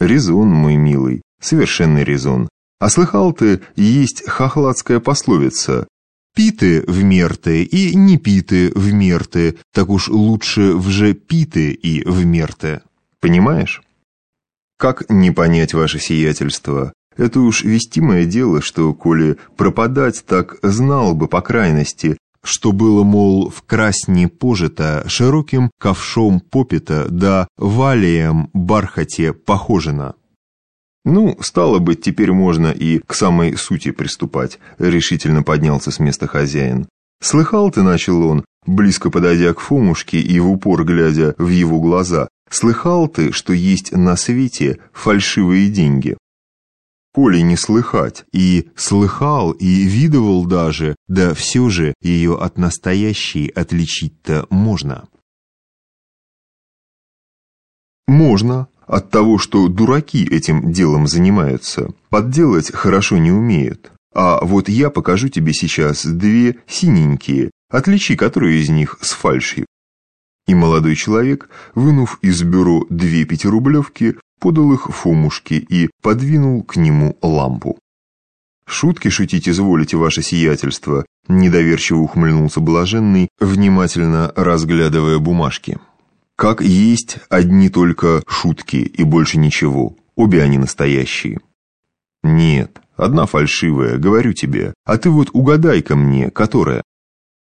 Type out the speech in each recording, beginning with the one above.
Резон, мой милый, совершенный резон. А слыхал ты, есть хохладская пословица «Питы в мерты и не питы в мерты, так уж лучше вже питы и в мерты». Понимаешь? Как не понять ваше сиятельство? Это уж вестимое дело, что, коли пропадать, так знал бы по крайности, что было, мол, в красне пожито, широким ковшом попита, да валием бархате похожено. «Ну, стало быть, теперь можно и к самой сути приступать», — решительно поднялся с места хозяин. «Слыхал ты, — начал он, близко подойдя к Фомушке и в упор глядя в его глаза, — слыхал ты, что есть на свете фальшивые деньги?» Коли не слыхать, и слыхал, и видывал даже, да все же ее от настоящей отличить-то можно. Можно, от того, что дураки этим делом занимаются, подделать хорошо не умеют. А вот я покажу тебе сейчас две синенькие, отличи которые из них с фальшью. И молодой человек, вынув из бюро две пятирублевки, подал их Фомушке и подвинул к нему лампу. «Шутки шутить изволите, ваше сиятельство», — недоверчиво ухмыльнулся блаженный, внимательно разглядывая бумажки. «Как есть одни только шутки и больше ничего, обе они настоящие». «Нет, одна фальшивая, говорю тебе, а ты вот угадай-ка мне, которая».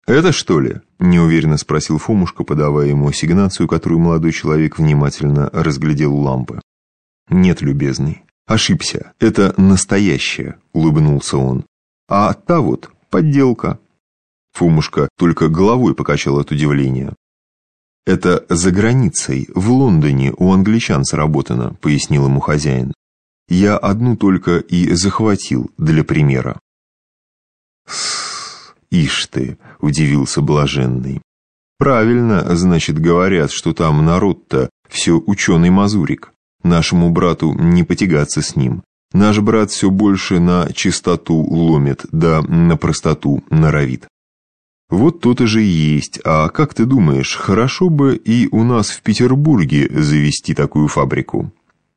«Это что ли?» – неуверенно спросил Фомушка, подавая ему ассигнацию, которую молодой человек внимательно разглядел у лампы. «Нет, любезный, ошибся. Это настоящее», — улыбнулся он. «А та вот подделка». Фумушка только головой покачал от удивления. «Это за границей, в Лондоне, у англичан сработано», — пояснил ему хозяин. «Я одну только и захватил для примера». «С, ишь ты», — удивился блаженный. «Правильно, значит, говорят, что там народ-то все ученый-мазурик». Нашему брату не потягаться с ним. Наш брат все больше на чистоту ломит, да на простоту норовит. Вот то-то же и есть. А как ты думаешь, хорошо бы и у нас в Петербурге завести такую фабрику?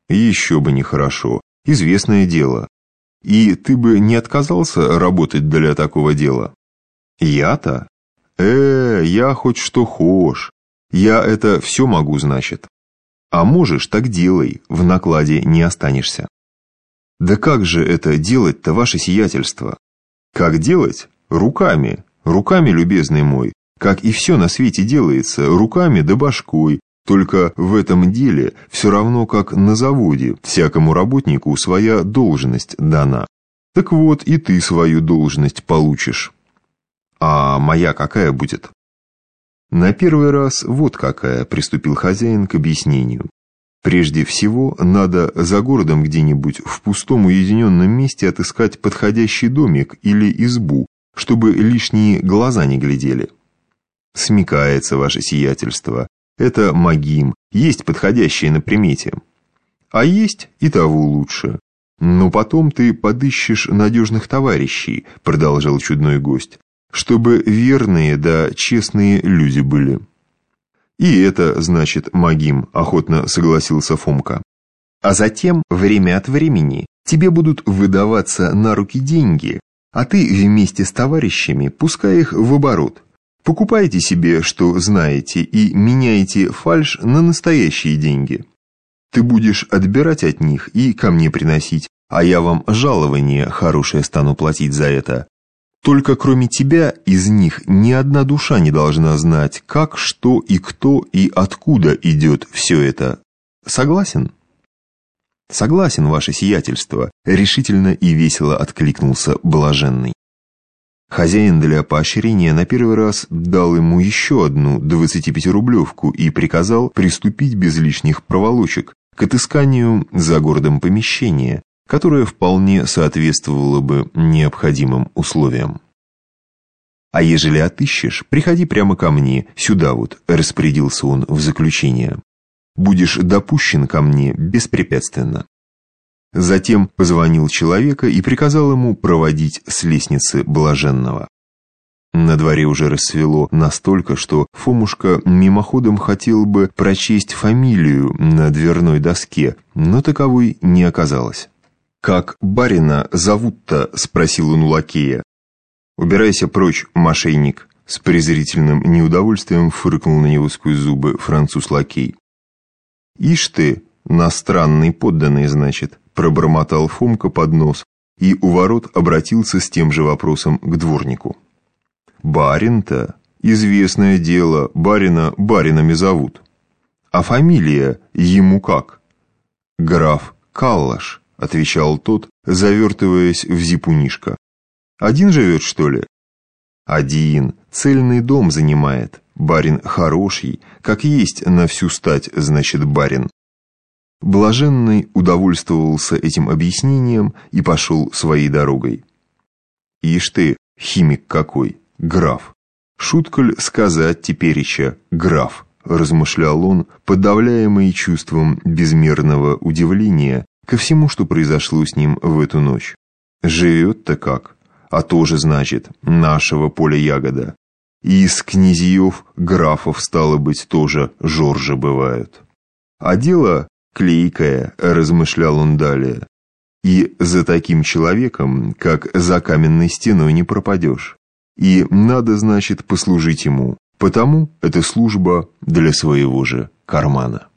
Еще бы нехорошо. Известное дело. И ты бы не отказался работать для такого дела? Я-то? Э, я хоть что хошь. Я это все могу, значит. А можешь, так делай, в накладе не останешься. Да как же это делать-то, ваше сиятельство? Как делать? Руками, руками, любезный мой. Как и все на свете делается, руками да башкой. Только в этом деле все равно, как на заводе, всякому работнику своя должность дана. Так вот, и ты свою должность получишь. А моя какая будет? На первый раз вот какая приступил хозяин к объяснению. Прежде всего, надо за городом где-нибудь в пустом уединенном месте отыскать подходящий домик или избу, чтобы лишние глаза не глядели. Смекается ваше сиятельство. Это магим, есть подходящее на примете. А есть и того лучше. Но потом ты подыщешь надежных товарищей, продолжал чудной гость чтобы верные да честные люди были. И это, значит, магим, охотно согласился Фомка. А затем, время от времени, тебе будут выдаваться на руки деньги, а ты вместе с товарищами пускай их в оборот. Покупайте себе, что знаете, и меняйте фальш на настоящие деньги. Ты будешь отбирать от них и ко мне приносить, а я вам жалование хорошее стану платить за это. Только кроме тебя из них ни одна душа не должна знать, как, что и кто и откуда идет все это. Согласен? Согласен, ваше сиятельство, решительно и весело откликнулся блаженный. Хозяин для поощрения на первый раз дал ему еще одну 25-рублевку и приказал приступить без лишних проволочек к отысканию за городом помещения, которое вполне соответствовало бы необходимым условиям. «А ежели отыщешь, приходи прямо ко мне, сюда вот», — распорядился он в заключение. «Будешь допущен ко мне беспрепятственно». Затем позвонил человека и приказал ему проводить с лестницы блаженного. На дворе уже рассвело настолько, что Фомушка мимоходом хотел бы прочесть фамилию на дверной доске, но таковой не оказалось. «Как барина зовут-то?» — спросил он у лакея. «Убирайся прочь, мошенник!» С презрительным неудовольствием фыркнул на него сквозь зубы француз-лакей. «Ишь ты, настранный подданный, значит», — пробормотал Фомка под нос и у ворот обратился с тем же вопросом к дворнику. «Барин-то? Известное дело, барина баринами зовут. А фамилия ему как?» «Граф Каллаш», — отвечал тот, завертываясь в зипунишко. «Один живет, что ли?» «Один. Цельный дом занимает. Барин хороший, как есть на всю стать, значит, барин». Блаженный удовольствовался этим объяснением и пошел своей дорогой. «Ишь ты, химик какой, граф! Шуткаль сказать тепереча, граф!» размышлял он, подавляемый чувством безмерного удивления ко всему, что произошло с ним в эту ночь. Живет-то как, а тоже, значит, нашего поля ягода. И из князьев графов, стало быть, тоже жоржи бывают. А дело клейкое, размышлял он далее. И за таким человеком, как за каменной стеной, не пропадешь. И надо, значит, послужить ему, потому это служба для своего же кармана.